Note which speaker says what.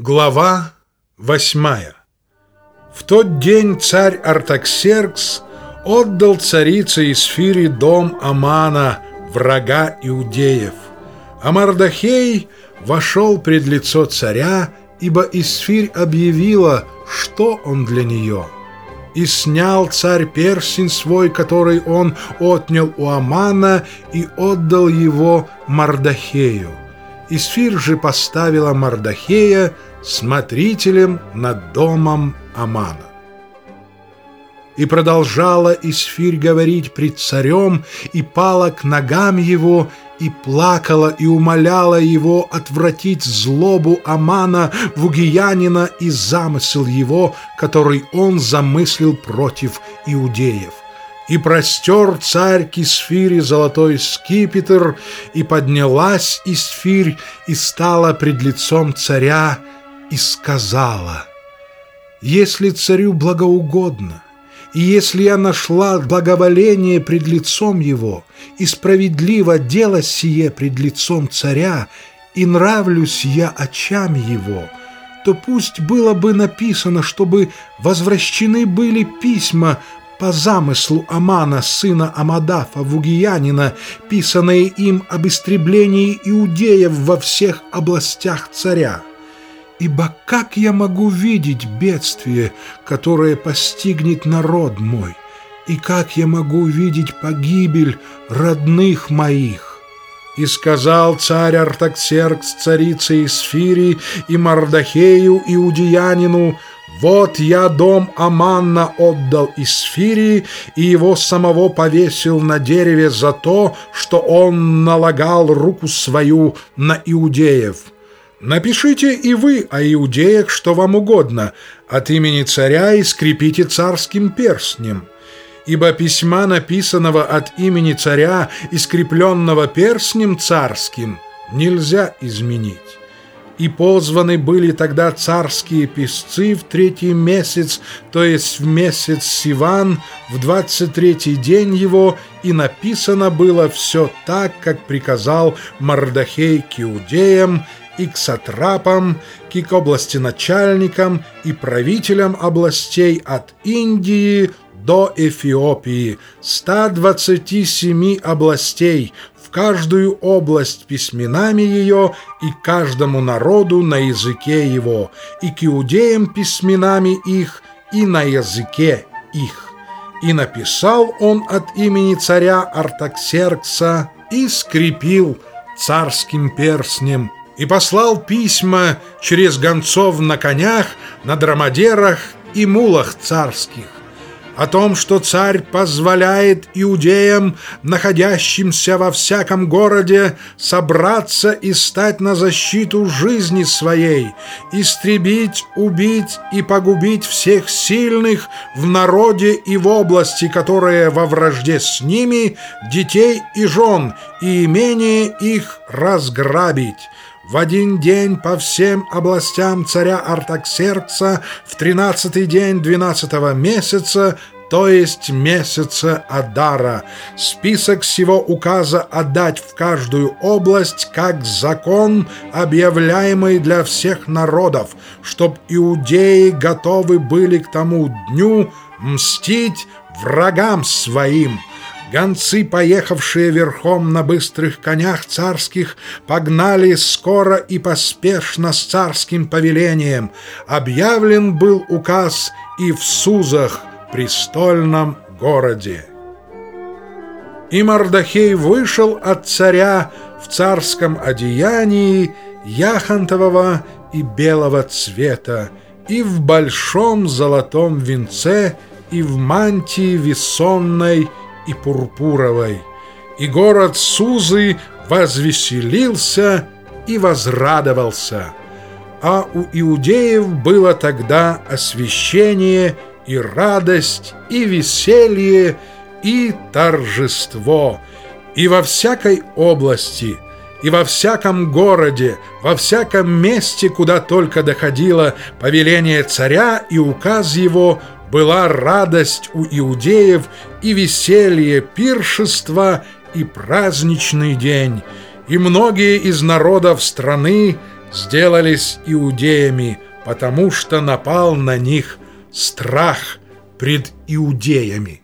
Speaker 1: Глава восьмая В тот день царь Артаксеркс отдал царице Исфире дом Амана, врага иудеев. А Мардахей вошел пред лицо царя, ибо Исфирь объявила, что он для нее. И снял царь персень свой, который он отнял у Амана, и отдал его Мардахею. Исфир же поставила Мардахея смотрителем над домом Амана. И продолжала Исфирь говорить пред царем, и пала к ногам его, и плакала, и умоляла его отвратить злобу Амана, Вугиянина и замысел его, который он замыслил против иудеев. И простер царь к Исфире золотой скипетр, и поднялась Исфирь, и стала пред лицом царя, и сказала, «Если царю благоугодно, и если я нашла благоволение пред лицом его, и справедливо дело сие пред лицом царя, и нравлюсь я очам его, то пусть было бы написано, чтобы возвращены были письма по замыслу Амана, сына Амадафа, Вугиянина, писанные им об истреблении иудеев во всех областях царя. Ибо как я могу видеть бедствие, которое постигнет народ мой? И как я могу видеть погибель родных моих? И сказал царь Артаксеркс царице Исфири и Мардахею Иудеянину, «Вот я дом Аманна отдал Исфири, и его самого повесил на дереве за то, что он налагал руку свою на иудеев». Напишите и вы о иудеях, что вам угодно, от имени царя и скрепите царским перстнем. Ибо письма, написанного от имени царя и скрепленного перстнем царским, нельзя изменить. И позваны были тогда царские писцы в третий месяц, то есть в месяц Сиван, в двадцать третий день его, и написано было все так, как приказал Мардахей к иудеям, и к сатрапам, и к области начальникам и правителям областей от Индии до Эфиопии, 127 областей, каждую область письменами ее и каждому народу на языке его, и к иудеям письменами их и на языке их. И написал он от имени царя Артаксеркса и скрепил царским перстнем и послал письма через гонцов на конях, на драмадерах и мулах царских о том, что царь позволяет иудеям, находящимся во всяком городе, собраться и стать на защиту жизни своей, истребить, убить и погубить всех сильных в народе и в области, которые во вражде с ними, детей и жен, и имение их разграбить, в один день по всем областям царя Артаксеркса в тринадцатый день двенадцатого месяца, то есть месяца Адара. Список всего указа отдать в каждую область как закон, объявляемый для всех народов, чтоб иудеи готовы были к тому дню мстить врагам своим». Гонцы, поехавшие верхом на быстрых конях царских, погнали скоро и поспешно с царским повелением. Объявлен был указ и в Сузах, престольном городе. И Мардахей вышел от царя в царском одеянии яхонтового и белого цвета, и в большом золотом венце, и в мантии весонной, и пурпуровой, и город Сузы возвеселился и возрадовался. А у иудеев было тогда освящение и радость, и веселье, и торжество, и во всякой области – и во всяком городе, во всяком месте, куда только доходило повеление царя и указ его, была радость у иудеев и веселье, пиршества и праздничный день, и многие из народов страны сделались иудеями, потому что напал на них страх пред иудеями.